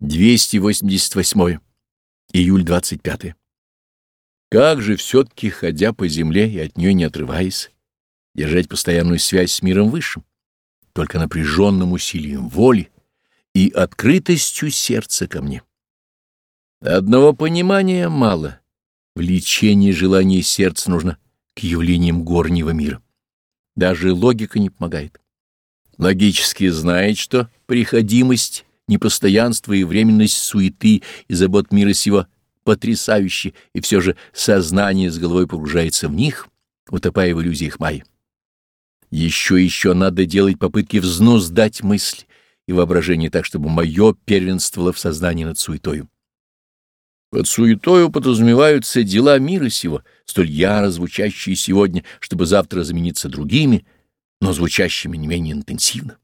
288. Июль 25. Как же все-таки, ходя по земле и от нее не отрываясь, держать постоянную связь с миром высшим, только напряженным усилием воли и открытостью сердца ко мне. Одного понимания мало. Влечение желаний сердца нужно к явлениям горнего мира. Даже логика не помогает. Логически знает, что приходимость непостоянство и временность суеты и забот мира сего потрясающе, и все же сознание с головой погружается в них, утопая в иллюзиях майя. Еще и еще надо делать попытки взнуздать мысли и воображение так, чтобы мое первенствовало в сознании над суетою. Под суетою подразумеваются дела мира сего, столь яро звучащие сегодня, чтобы завтра замениться другими, но звучащими не менее интенсивно.